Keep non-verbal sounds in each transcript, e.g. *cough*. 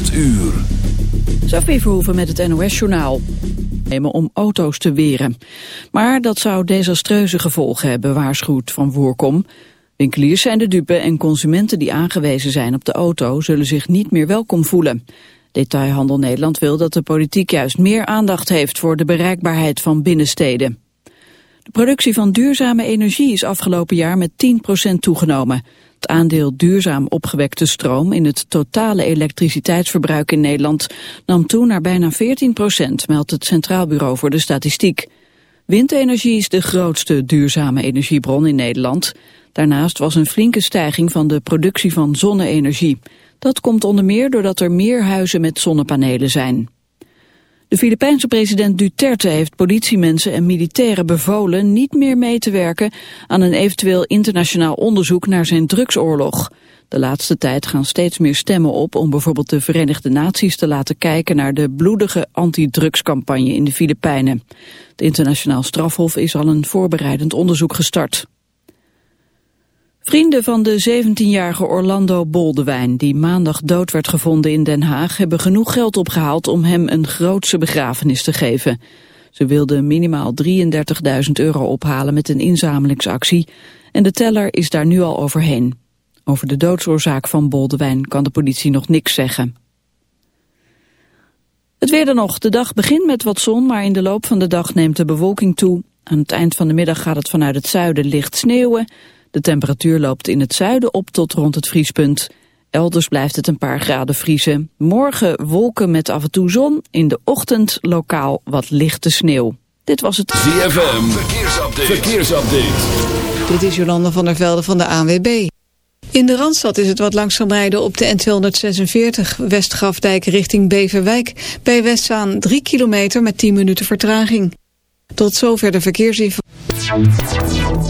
8 uur. Sophie Verhoeven met het NOS-journaal. ...om auto's te weren. Maar dat zou desastreuze gevolgen hebben, waarschuwt Van Woerkom. Winkeliers zijn de dupe en consumenten die aangewezen zijn op de auto... zullen zich niet meer welkom voelen. Detailhandel Nederland wil dat de politiek juist meer aandacht heeft... voor de bereikbaarheid van binnensteden. De productie van duurzame energie is afgelopen jaar met 10% toegenomen... Het aandeel duurzaam opgewekte stroom in het totale elektriciteitsverbruik in Nederland nam toe naar bijna 14 procent, meldt het Centraal Bureau voor de Statistiek. Windenergie is de grootste duurzame energiebron in Nederland. Daarnaast was een flinke stijging van de productie van zonne-energie. Dat komt onder meer doordat er meer huizen met zonnepanelen zijn. De Filipijnse president Duterte heeft politiemensen en militairen bevolen niet meer mee te werken aan een eventueel internationaal onderzoek naar zijn drugsoorlog. De laatste tijd gaan steeds meer stemmen op om bijvoorbeeld de Verenigde Naties te laten kijken naar de bloedige antidrugscampagne in de Filipijnen. Het internationaal strafhof is al een voorbereidend onderzoek gestart. Vrienden van de 17-jarige Orlando Boldewijn, die maandag dood werd gevonden in Den Haag, hebben genoeg geld opgehaald om hem een grootse begrafenis te geven. Ze wilden minimaal 33.000 euro ophalen met een inzamelingsactie en de teller is daar nu al overheen. Over de doodsoorzaak van Boldewijn kan de politie nog niks zeggen. Het weer dan nog. De dag begint met wat zon, maar in de loop van de dag neemt de bewolking toe. Aan het eind van de middag gaat het vanuit het zuiden licht sneeuwen. De temperatuur loopt in het zuiden op tot rond het vriespunt. Elders blijft het een paar graden vriezen. Morgen wolken met af en toe zon. In de ochtend lokaal wat lichte sneeuw. Dit was het ZFM. Verkeersupdate. Verkeersupdate. Dit is Jolanda van der Velde van de ANWB. In de Randstad is het wat langzaam rijden op de N246 Westgrafdijk richting Beverwijk. Bij Westzaan 3 kilometer met 10 minuten vertraging. Tot zover de verkeersinformatie.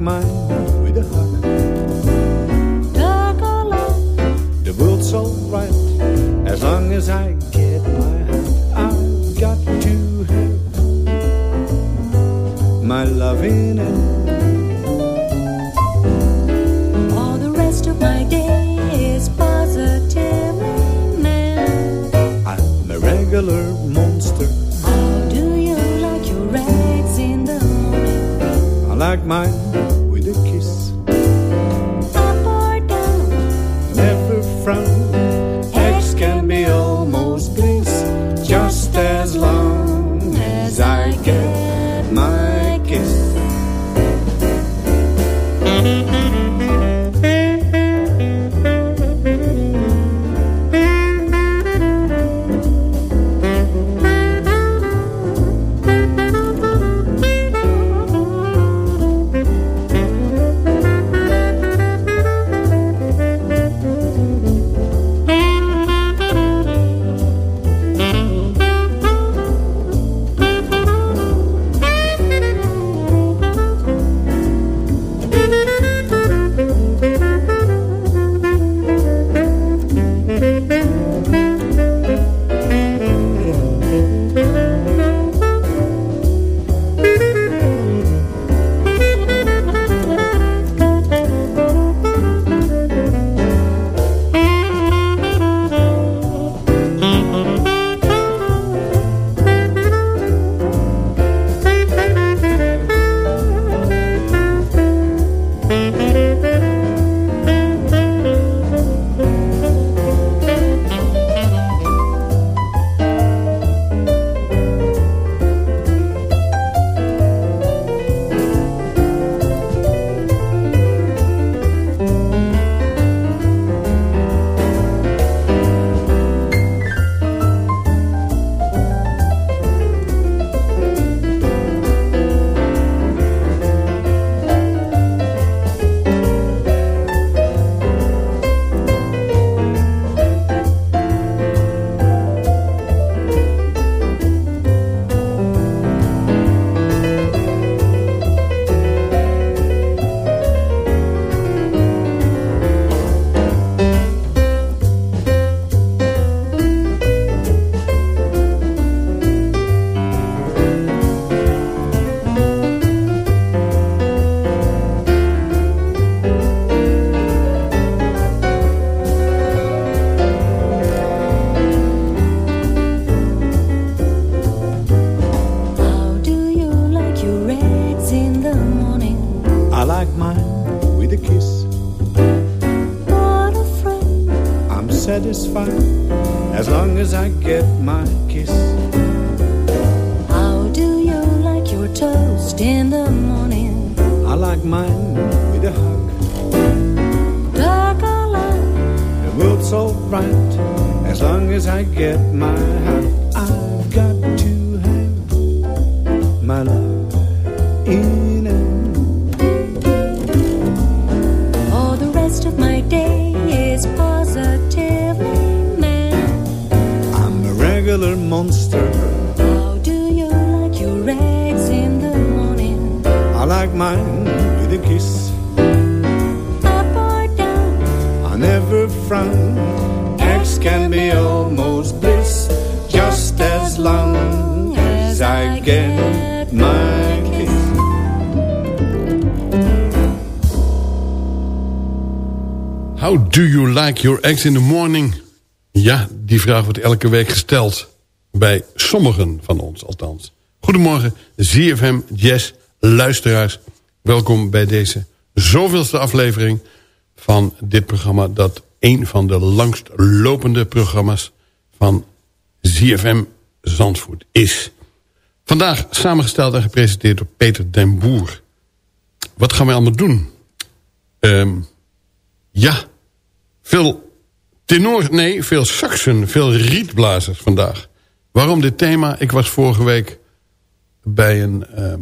Mine with a hug. Dark or light? The world's alright as long as I get my hand. I've got to have my love in it. All the rest of my day is positively man. I'm a regular monster. How do you like your eggs in the morning? I like mine toast in the morning? I like mine with a hug. Dark or light? The world's so bright as long as I get my hug. Mine with a kiss. Up or down? I never frown. Eggs can be almost bliss, just as long as I get my kiss. How do you like your eggs in the morning? Ja, die vraag wordt elke week gesteld. Bij sommigen van ons althans. Goedemorgen, ZFM Jazz luisteraars. Welkom bij deze zoveelste aflevering van dit programma... dat een van de langst lopende programma's van ZFM Zandvoort is. Vandaag samengesteld en gepresenteerd door Peter den Boer. Wat gaan we allemaal doen? Ehm, ja, veel tenor, nee, veel saxen, veel rietblazers vandaag. Waarom dit thema? Ik was vorige week bij een ehm,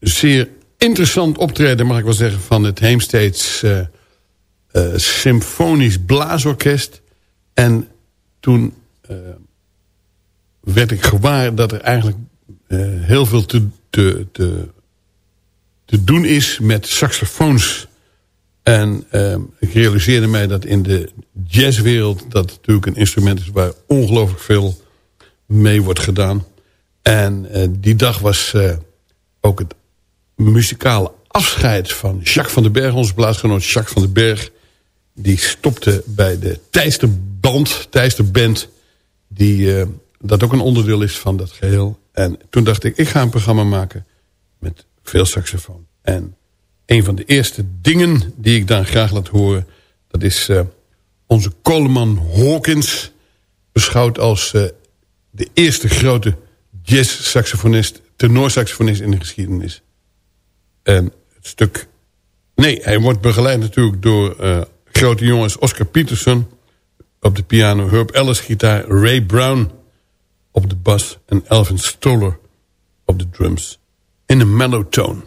zeer interessant optreden, mag ik wel zeggen, van het Heemsteeds eh, eh, Symfonisch Blaasorkest. En toen eh, werd ik gewaar dat er eigenlijk heel veel te, te, te, te doen is met saxofoons. En ik realiseerde mij dat in de jazzwereld... dat natuurlijk een instrument is waar ongelooflijk veel mee wordt gedaan. En die dag was ook het muzikale afscheid van Jacques van den Berg... onze plaatsgenoot Jacques van den Berg. Die stopte bij de Tijsterband, Tijsterband... die eh, dat ook een onderdeel is van dat geheel. En toen dacht ik, ik ga een programma maken met veel saxofoon. En een van de eerste dingen die ik dan graag laat horen... dat is eh, onze Coleman Hawkins... beschouwd als eh, de eerste grote jazz-saxofonist... tenorsaxofonist in de geschiedenis. En het stuk Nee, hij wordt begeleid natuurlijk door uh, grote jongens Oscar Peterson op de piano, Herb Ellis gitaar, Ray Brown op de bas en Elvin Stoller op de drums. In een mellow tone.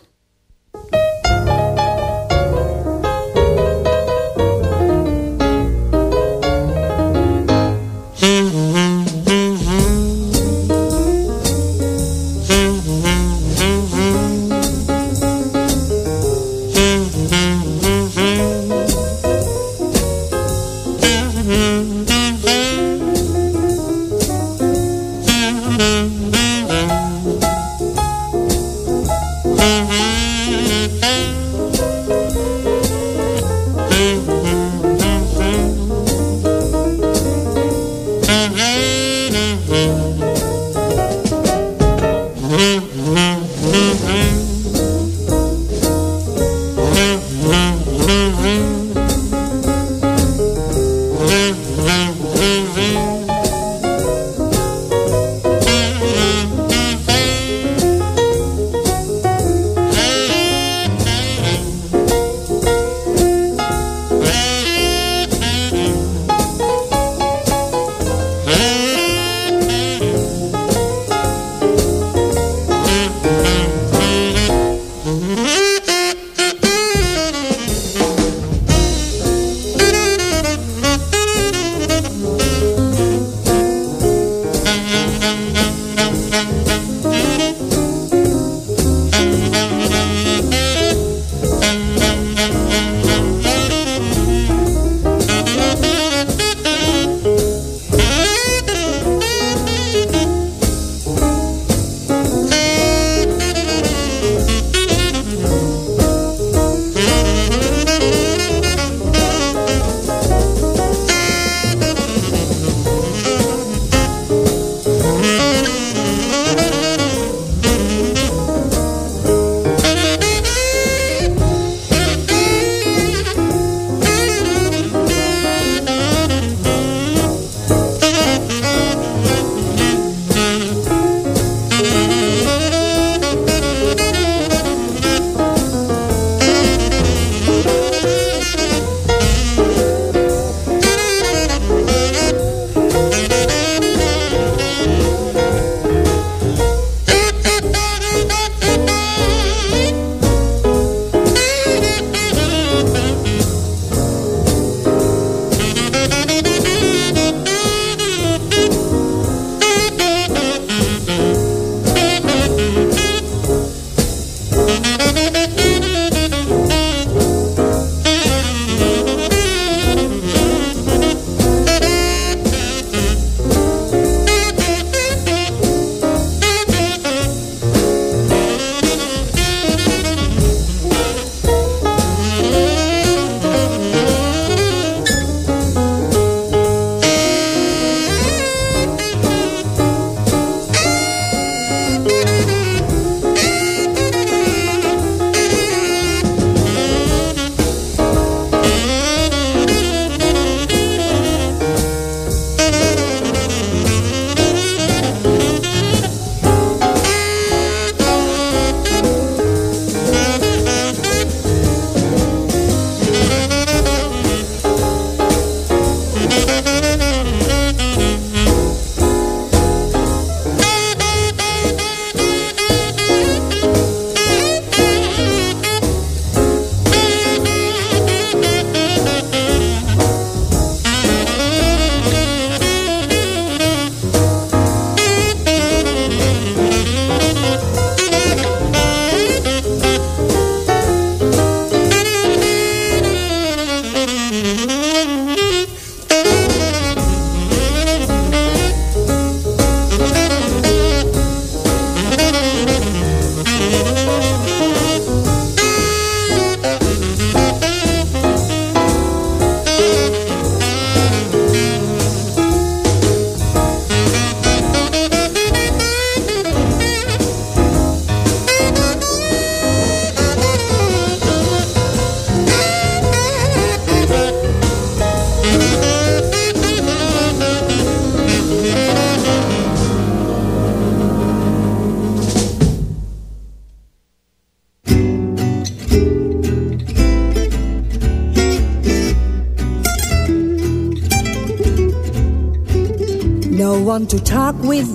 One to talk with,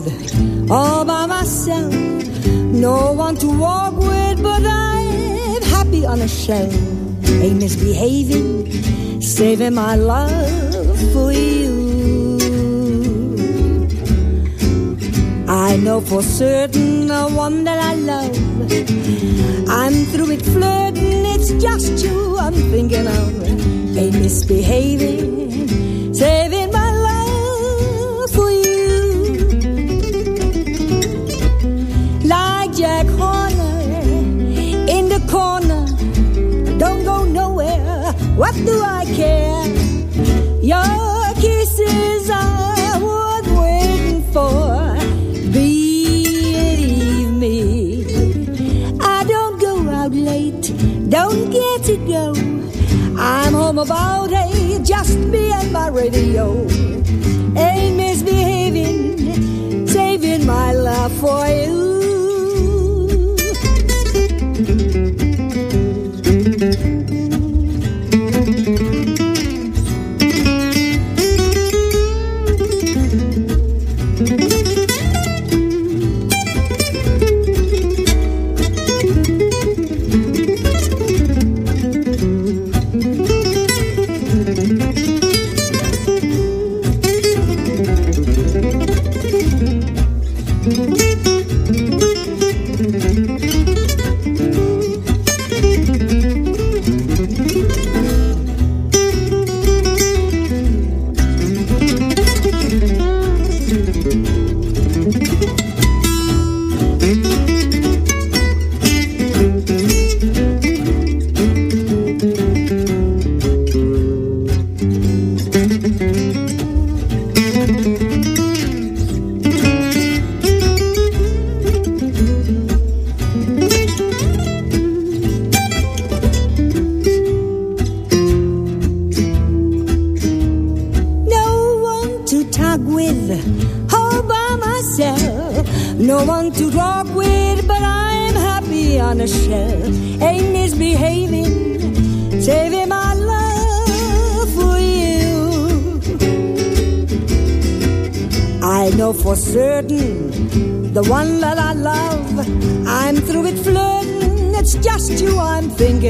all by myself. No one to walk with, but I'm happy on a shelf. Ain't misbehaving, saving my love for you. I know for certain the one that I love. I'm through with flirting, it's just you I'm thinking of. Ain't misbehaving, saving do I care? Your kisses are worth waiting for. Believe me, I don't go out late, don't get to go. I'm home about eight, just me and my radio. Ain't misbehaving, saving my love for you.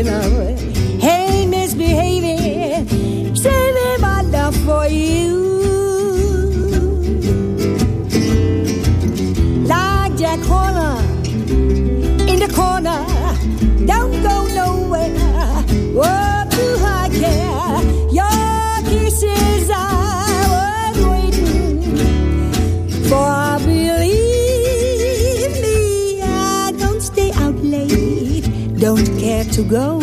I'm. To go.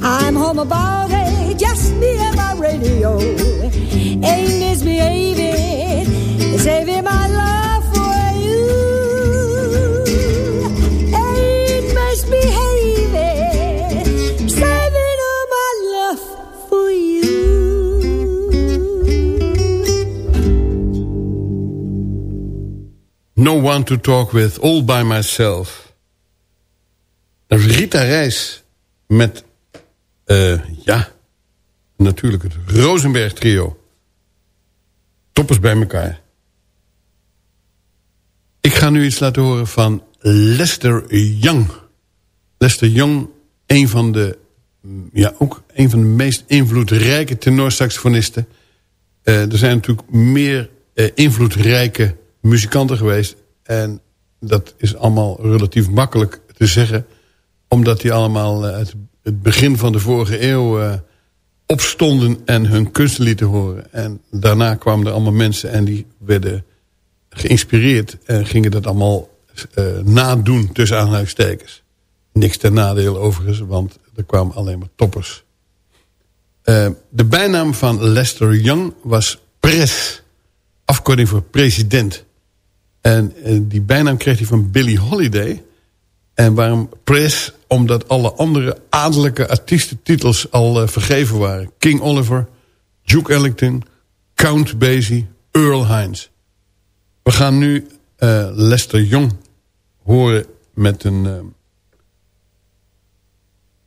I'm home about eight, just me and my radio. Ain't misbehaving, saving my love for you. Ain't misbehaving, saving all my love for you. No one to talk with, all by myself. Rita Reis met, eh, ja, natuurlijk het Rosenberg trio. Toppers bij elkaar. Ik ga nu iets laten horen van Lester Young. Lester Young, een van de, mm, ja, ook een van de meest invloedrijke tenorsaxofonisten. Eh, er zijn natuurlijk meer eh, invloedrijke muzikanten geweest. En dat is allemaal relatief makkelijk te zeggen. Omdat die allemaal eh, uit het begin van de vorige eeuw eh, opstonden en hun kunsten lieten horen. En daarna kwamen er allemaal mensen en die werden geïnspireerd. En gingen dat allemaal eh, nadoen tussen aanhalingstekens. Niks ten nadele overigens, want er kwamen alleen maar toppers. Eh, de bijnaam van Lester Young was Pres. Afkorting voor president. En eh, die bijnaam kreeg hij van Billie Holiday. En waarom Pres? Omdat alle andere adellijke artiestentitels al eh, vergeven waren. King Oliver, Duke Ellington, Count Basie, Earl Hines. We gaan nu eh, Lester Young horen met een eh,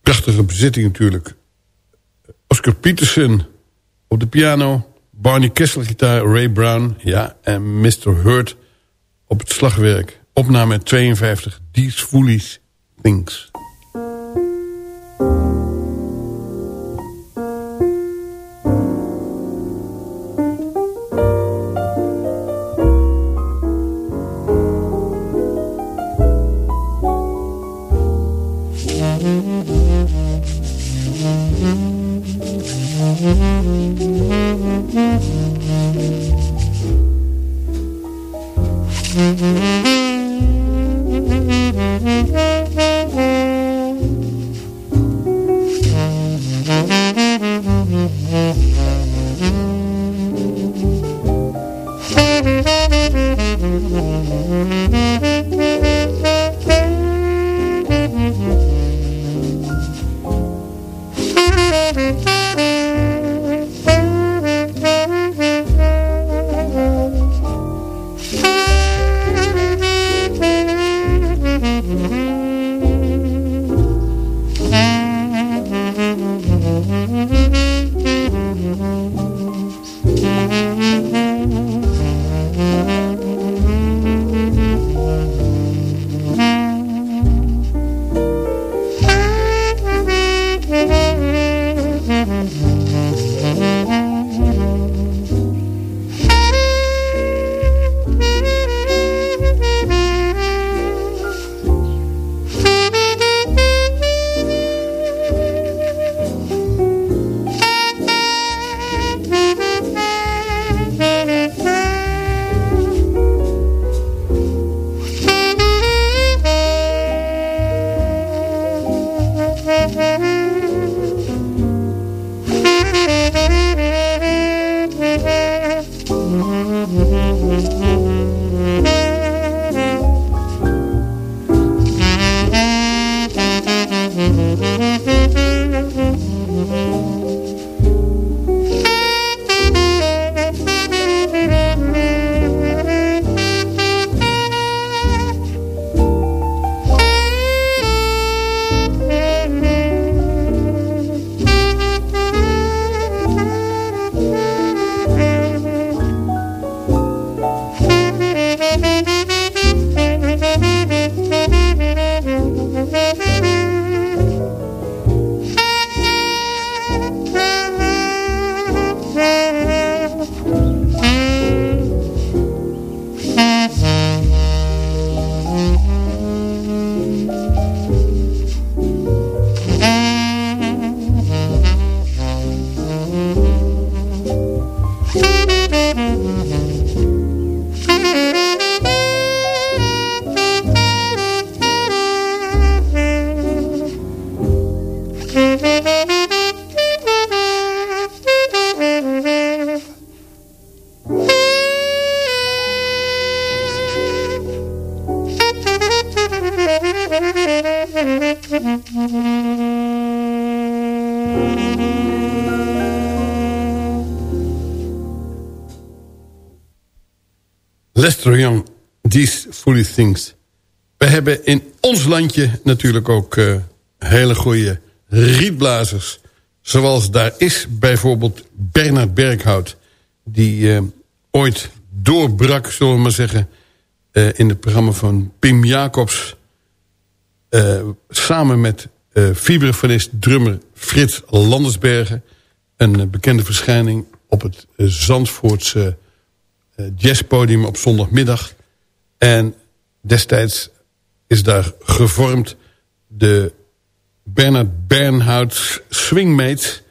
prachtige bezitting natuurlijk. Oscar Peterson op de piano, Barney Kessel gitaar, Ray Brown ja, en Mr. Hurt op het slagwerk. Opname 52, These Foolish Things. Lester Young, These Foolish Things. We hebben in ons landje natuurlijk ook uh, hele goede rietblazers. Zoals daar is bijvoorbeeld Bernard Berghout... die uh, ooit doorbrak, zullen we maar zeggen... Uh, in het programma van Pim Jacobs... samen met vibrafonist drummer Frits Landersbergen... een bekende verschijning op het Zandvoortse jazzpodium op zondagmiddag. En destijds is daar gevormd de Bernard Bernhout Swingmates...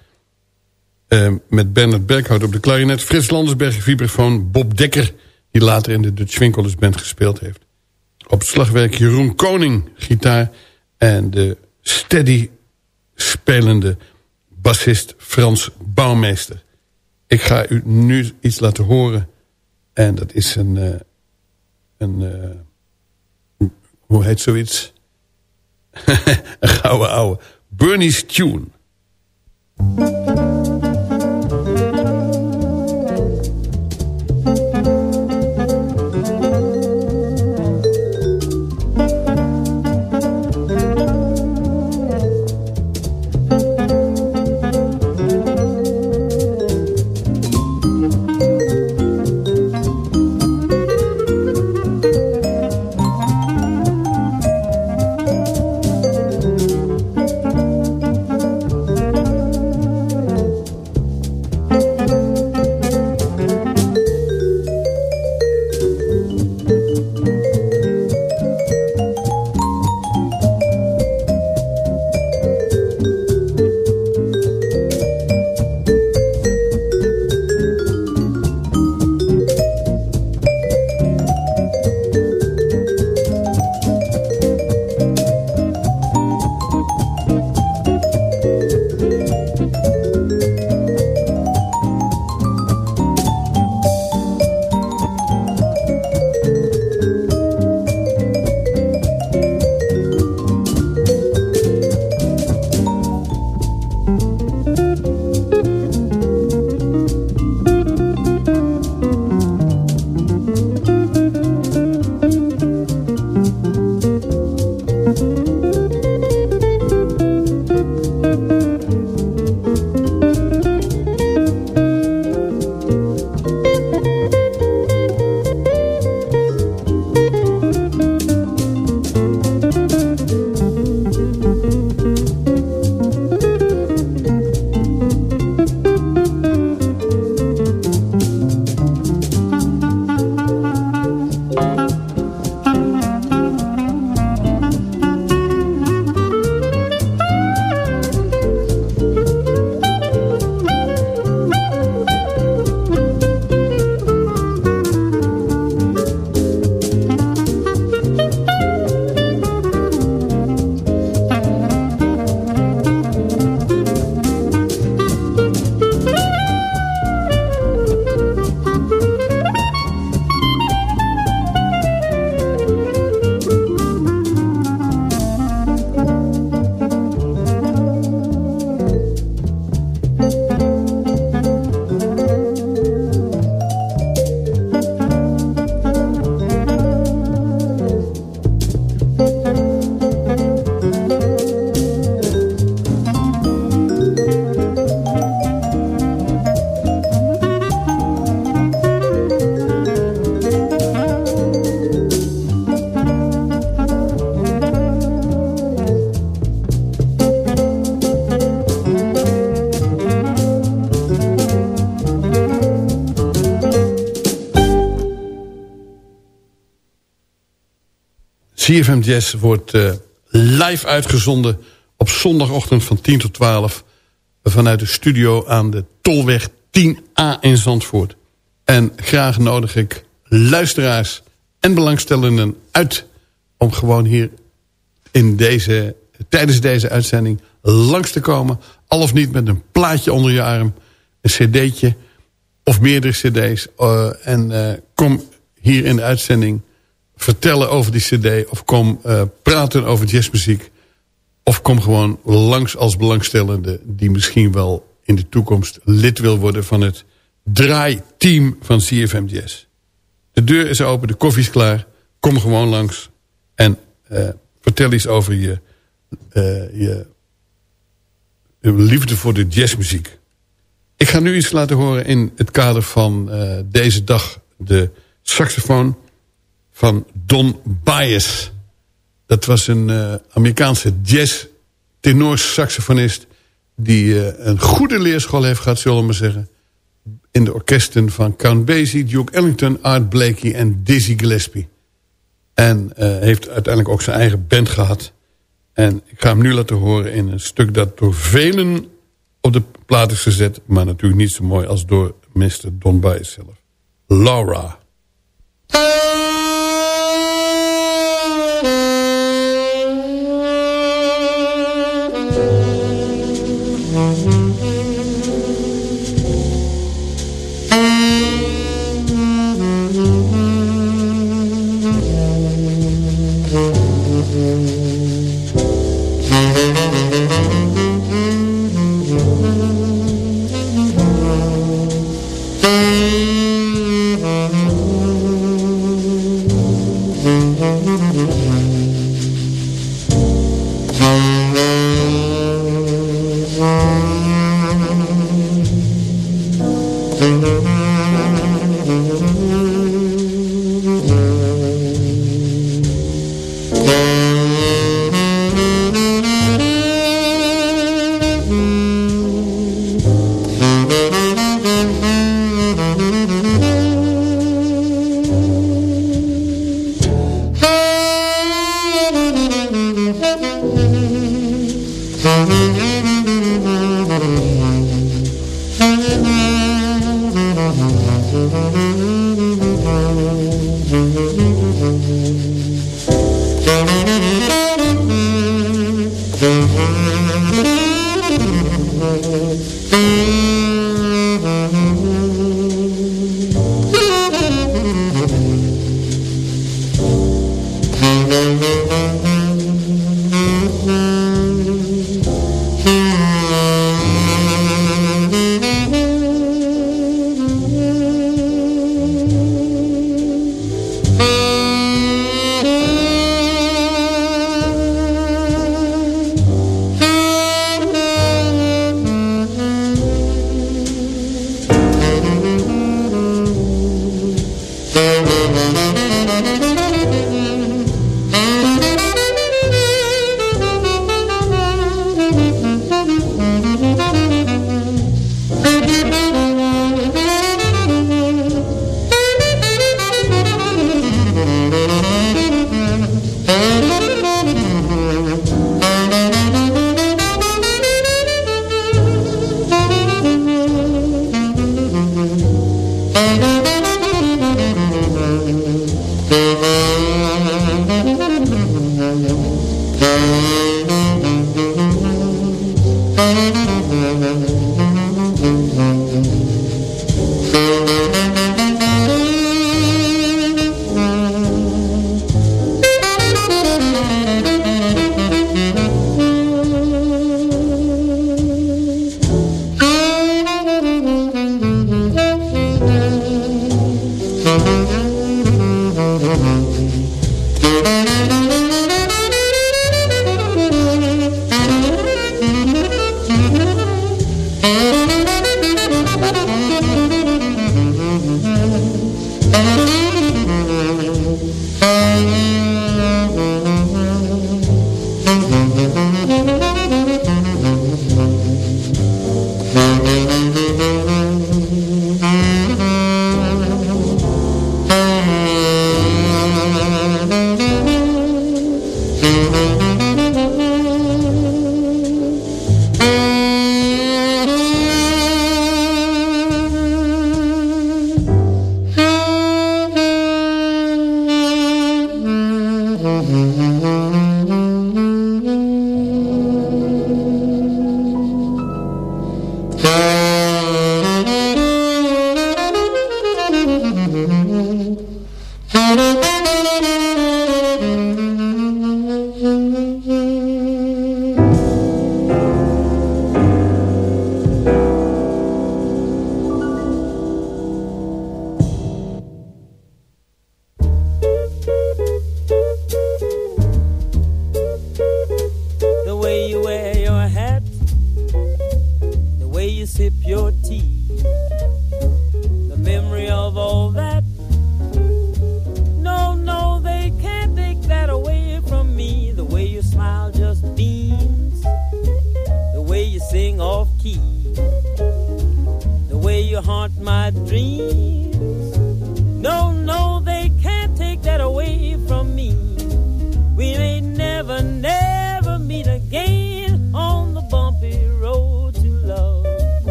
Uh, met Bernard Berghout op de klarinet... Frits Landersberg, vibrafoon, Bob Dekker... die later in de Dutch Winkelers Band gespeeld heeft. Op slagwerk Jeroen Koning, gitaar... en de steady spelende bassist Frans Bouwmeester. Ik ga u nu iets laten horen en dat is een... Uh, een uh, hoe heet zoiets? *laughs* een gouden ouwe. Bernie's Tune. CFM Jazz wordt uh, live uitgezonden op zondagochtend van 10 tot 12... vanuit de studio aan de Tolweg 10A in Zandvoort. En graag nodig ik luisteraars en belangstellenden uit... om gewoon hier in deze, tijdens deze uitzending langs te komen. Al of niet met een plaatje onder je arm, een cd'tje of meerdere cd's. Uh, en uh, kom hier in de uitzending vertellen over die cd... of kom uh, praten over jazzmuziek... of kom gewoon langs als belangstellende... die misschien wel in de toekomst lid wil worden... van het draaiteam van CFM Jazz. De deur is open, de koffie is klaar. Kom gewoon langs en uh, vertel iets over je, uh, je, liefde voor de jazzmuziek. Ik ga nu iets laten horen in het kader van uh, deze dag. De saxofoon van Don Bias. Dat was een uh, Amerikaanse jazz saxofonist... die uh, een goede leerschool heeft gehad, zullen we maar zeggen... in de orkesten van Count Basie, Duke Ellington, Art Blakey en Dizzy Gillespie. En uh, heeft uiteindelijk ook zijn eigen band gehad. En ik ga hem nu laten horen in een stuk dat door velen op de plaat is gezet... maar natuurlijk niet zo mooi als door Mr. Don Bias zelf. Laura.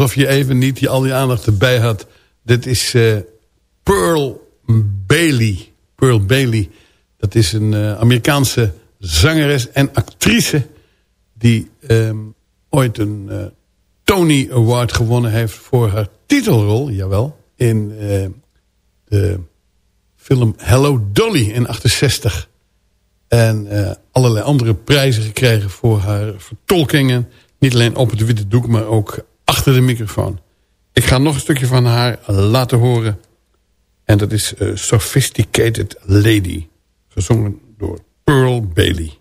alsof je even niet je al die aandacht erbij had. Dit is eh, Pearl Bailey. Pearl Bailey, dat is een eh, Amerikaanse zangeres en actrice... die ehm, ooit een eh, Tony Award gewonnen heeft voor haar titelrol, jawel... in de film Hello Dolly in 68. En allerlei andere prijzen gekregen voor haar vertolkingen... Niet alleen op het witte doek, maar ook achter de microfoon. Ik ga nog een stukje van haar laten horen. En dat is eh, Sophisticated Lady. Gezongen door Pearl Bailey.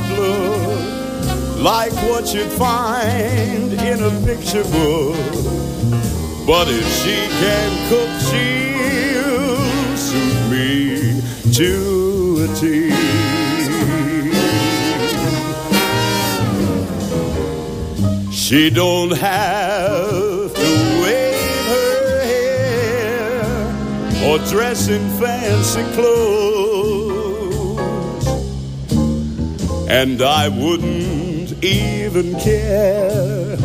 Not look like what you'd find in a picture book. But if she can cook, she'll suit me to a T. She don't have to wave her hair or dress in fancy clothes. And I wouldn't even care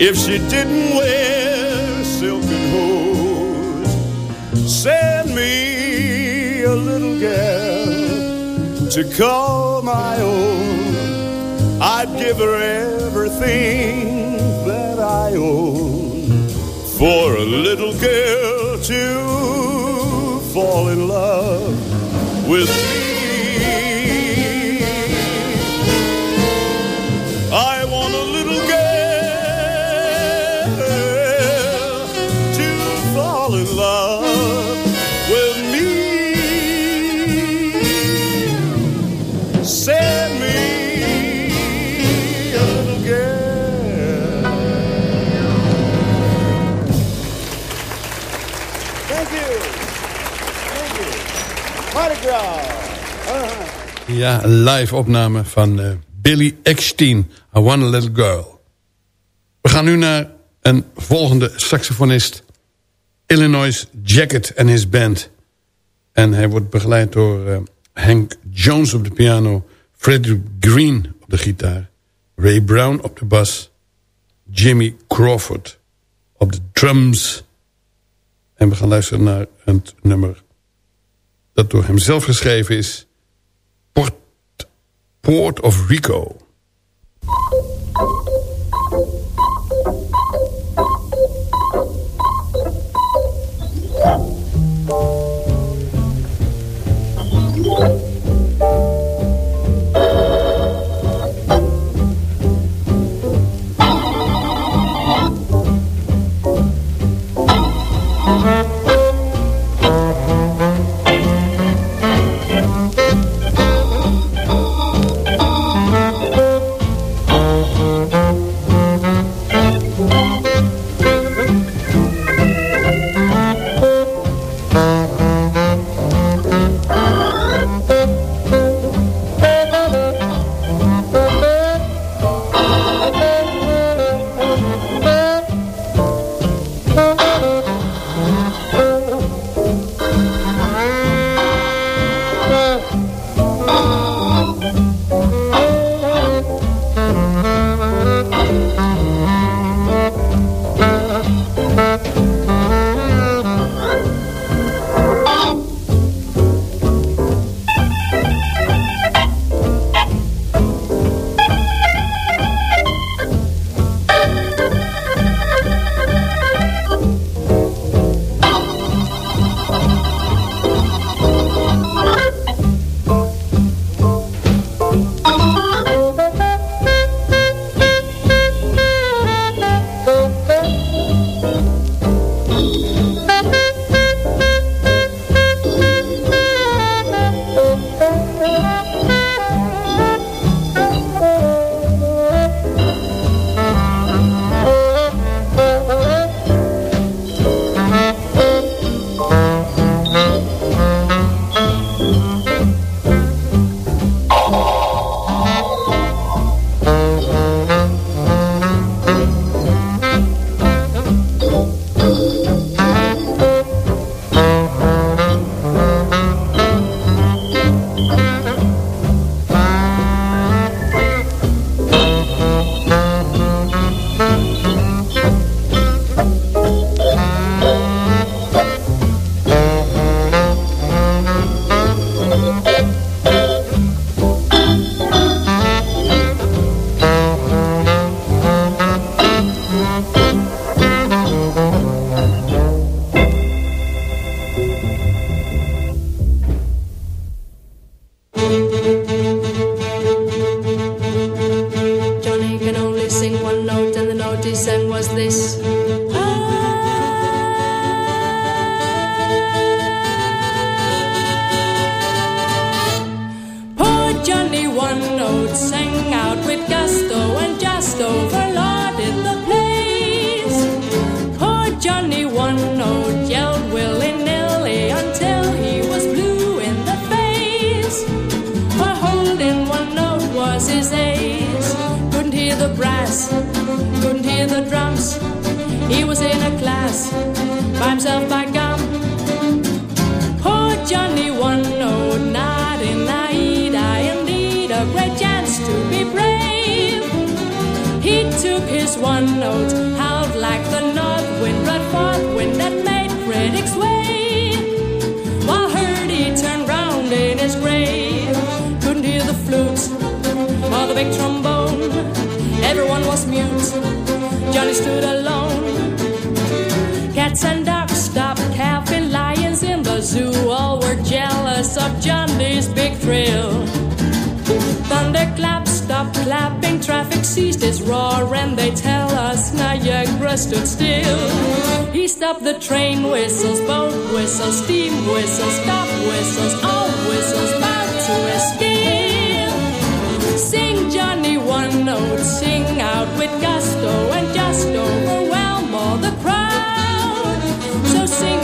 if she didn't wear silken hose. Send me a little girl to call my own. I'd give her everything that I own for a little girl to fall in love with me. Ja, een live opname van eh, Billy Eckstein, I Want a Little Girl. We gaan nu naar een volgende saxofonist. Illinois Jacket en his band. En hij wordt begeleid door eh, Hank Jones op de piano... Frederick Green op de gitaar... Ray Brown op de bas... Jimmy Crawford op de drums... En we gaan luisteren naar een nummer dat door hem zelf geschreven is... Port, Port of Rico. Note, howled like the north wind, brought forth wind that made critics wave. While Hurdy turned round in his grave, couldn't hear the flute or the big trombone. Everyone was mute. Johnny stood alone. Cats and dogs stopped calving, lions in the zoo all were jealous of Johnny's big thrill. Thunderclap clapping, traffic ceased its roar, and they tell us Niagara stood still. He stopped the train whistles, boat whistles, steam whistles, stop whistles, all whistles bound to escape. Sing Johnny one note, sing out with gusto and just overwhelm all the crowd. So sing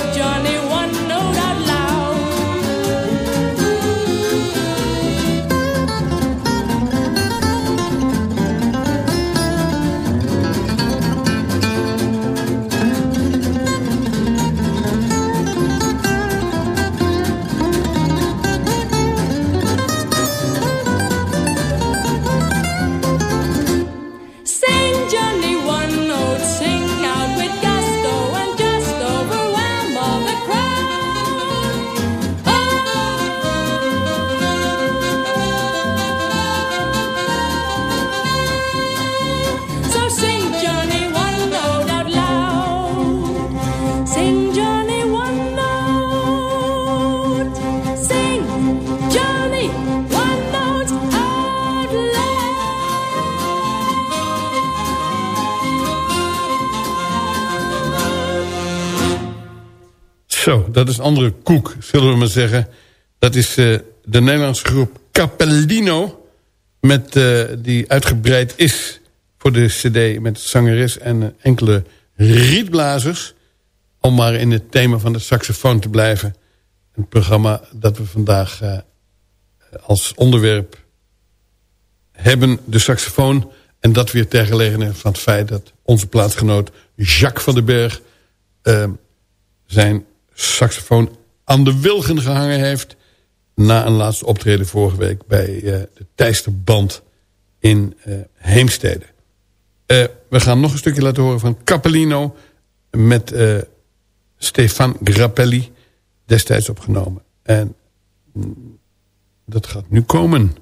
dat is een andere koek, zullen we maar zeggen. Dat is eh, de Nederlandse groep Capellino... Met, eh, die uitgebreid is voor de cd met zangeres en eh, enkele rietblazers... om maar in het thema van de saxofoon te blijven. Een programma dat we vandaag als onderwerp hebben, de saxofoon... en dat weer ter gelegenheid van het feit dat onze plaatsgenoot Jacques van den Berg... zijn saxofoon aan de wilgen gehangen heeft... na een laatste optreden vorige week bij eh, de Teisterband in eh, Heemstede. Eh, we gaan nog een stukje laten horen van Capellino... met Stefan Grappelli, destijds opgenomen. En mm, dat gaat nu komen...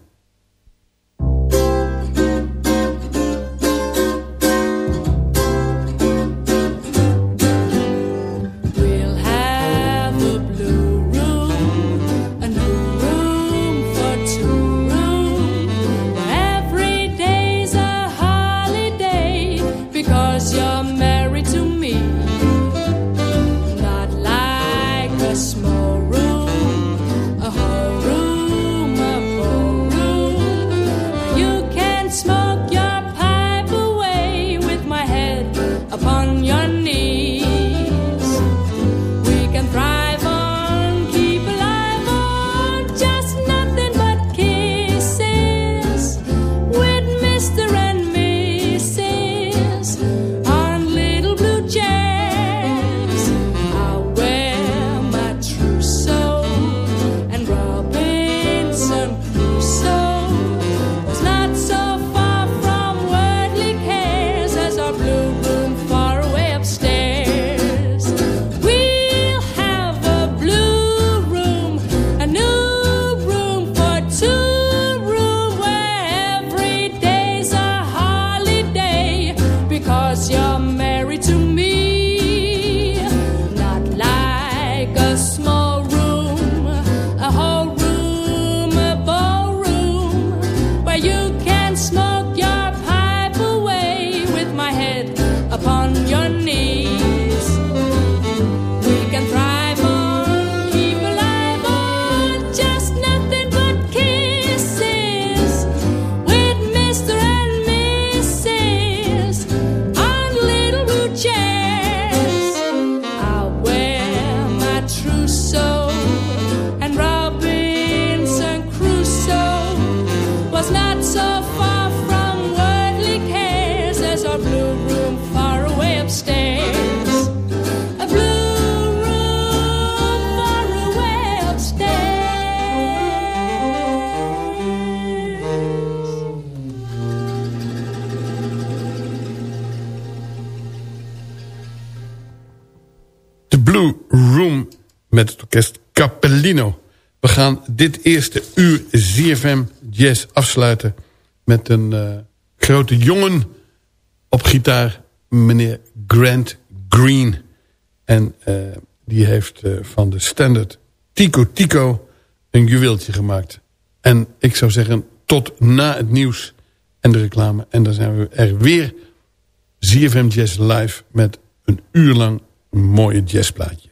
dit eerste uur ZFM Jazz afsluiten... met een uh, grote jongen op gitaar, meneer Grant Green. En uh, die heeft uh, van de standard Tico Tico een juweeltje gemaakt. En ik zou zeggen, tot na het nieuws en de reclame. En dan zijn we er weer ZFM Jazz live met een uur lang mooie jazzplaatjes.